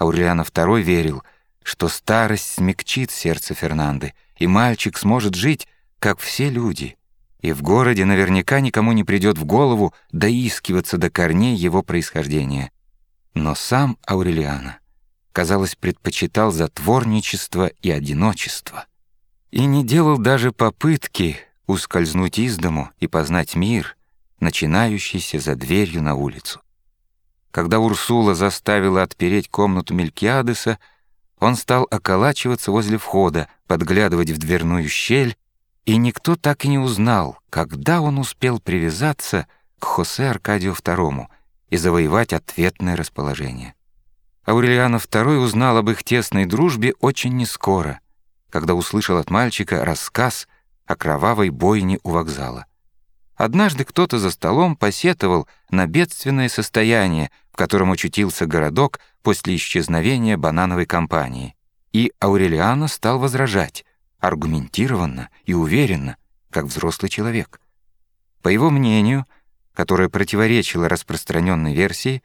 Аурелиано II верил, что старость смягчит сердце Фернанды, и мальчик сможет жить, как все люди, и в городе наверняка никому не придет в голову доискиваться до корней его происхождения. Но сам Аурелиано, казалось, предпочитал затворничество и одиночество, и не делал даже попытки ускользнуть из дому и познать мир, начинающийся за дверью на улицу. Когда Урсула заставила отпереть комнату Мелькиадеса, он стал околачиваться возле входа, подглядывать в дверную щель, и никто так и не узнал, когда он успел привязаться к Хосе Аркадию II и завоевать ответное расположение. Аурелиано II узнал об их тесной дружбе очень нескоро, когда услышал от мальчика рассказ о кровавой бойне у вокзала. Однажды кто-то за столом посетовал на бедственное состояние, котором очутился городок после исчезновения банановой компании. И Аурелиано стал возражать, аргументированно и уверенно, как взрослый человек. По его мнению, которое противоречило распространенной версии,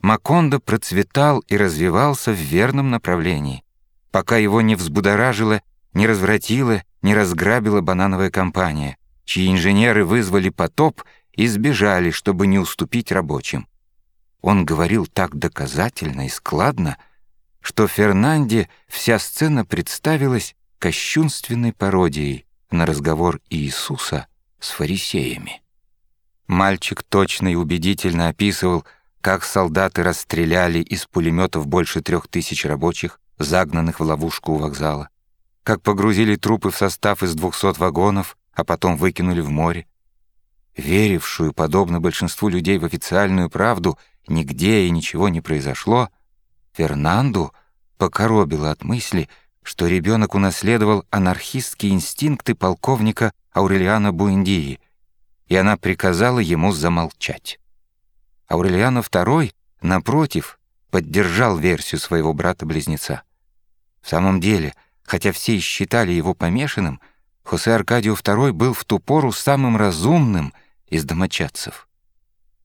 Макондо процветал и развивался в верном направлении, пока его не взбудоражила, не развратила, не разграбила банановая компания, чьи инженеры вызвали потоп и сбежали, чтобы не уступить рабочим. Он говорил так доказательно и складно, что Фернанде вся сцена представилась кощунственной пародией на разговор Иисуса с фарисеями. Мальчик точно и убедительно описывал, как солдаты расстреляли из пулеметов больше трех тысяч рабочих, загнанных в ловушку у вокзала, как погрузили трупы в состав из двухсот вагонов, а потом выкинули в море. Верившую, подобно большинству людей, в официальную правду, нигде и ничего не произошло, Фернанду покоробило от мысли, что ребенок унаследовал анархистские инстинкты полковника Аурелиана Буэндии, и она приказала ему замолчать. Аурелиано II, напротив, поддержал версию своего брата-близнеца. В самом деле, хотя все и считали его помешанным, Хосе Аркадио II был в ту пору самым разумным из домочадцев.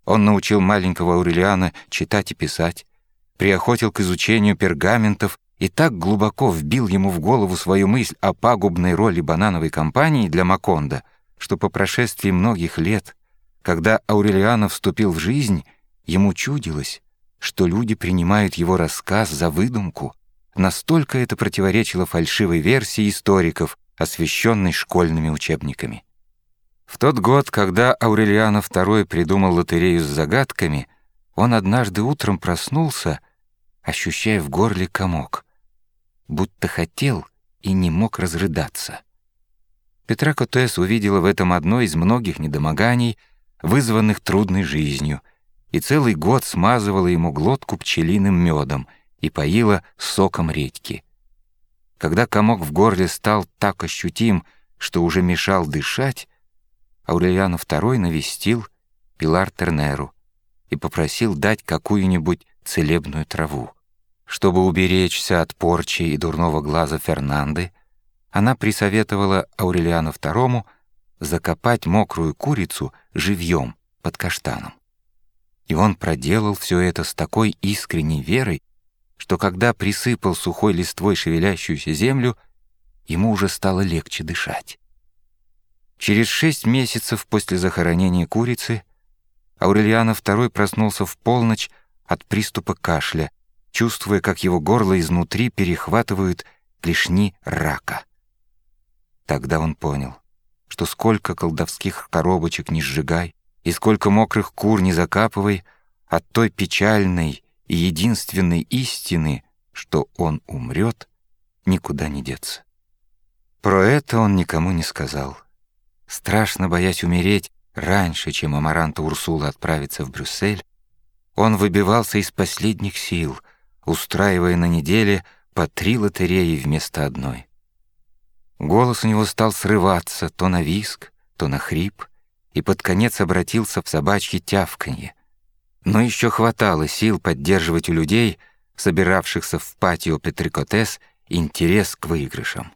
Он научил маленького Аурелиана читать и писать, приохотил к изучению пергаментов и так глубоко вбил ему в голову свою мысль о пагубной роли банановой компании для Маконда, что по прошествии многих лет, когда Аурелиано вступил в жизнь, ему чудилось, что люди принимают его рассказ за выдумку. Настолько это противоречило фальшивой версии историков, освещенной школьными учебниками. В тот год, когда Аурелиано II придумал лотерею с загадками, он однажды утром проснулся, ощущая в горле комок, будто хотел и не мог разрыдаться. Петра Котес увидела в этом одно из многих недомоганий, вызванных трудной жизнью, и целый год смазывала ему глотку пчелиным медом и поила соком редьки. Когда комок в горле стал так ощутим, что уже мешал дышать, Аурелиано II навестил Пилар Тернеру и попросил дать какую-нибудь целебную траву. Чтобы уберечься от порчи и дурного глаза Фернанды, она присоветовала Аурелиану II закопать мокрую курицу живьем под каштаном. И он проделал все это с такой искренней верой, что когда присыпал сухой листвой шевелящуюся землю, ему уже стало легче дышать. Через шесть месяцев после захоронения курицы Аурельяна II проснулся в полночь от приступа кашля, чувствуя, как его горло изнутри перехватывают клешни рака. Тогда он понял, что сколько колдовских коробочек не сжигай и сколько мокрых кур не закапывай, от той печальной и единственной истины, что он умрет, никуда не деться. Про это он никому не сказал. Страшно боясь умереть раньше, чем Амаранта Урсула отправится в Брюссель, он выбивался из последних сил, устраивая на неделе по три лотереи вместо одной. Голос у него стал срываться то на виск, то на хрип, и под конец обратился в собачье тявканье — но еще хватало сил поддерживать у людей, собиравшихся в патио Петрикотес, интерес к выигрышам.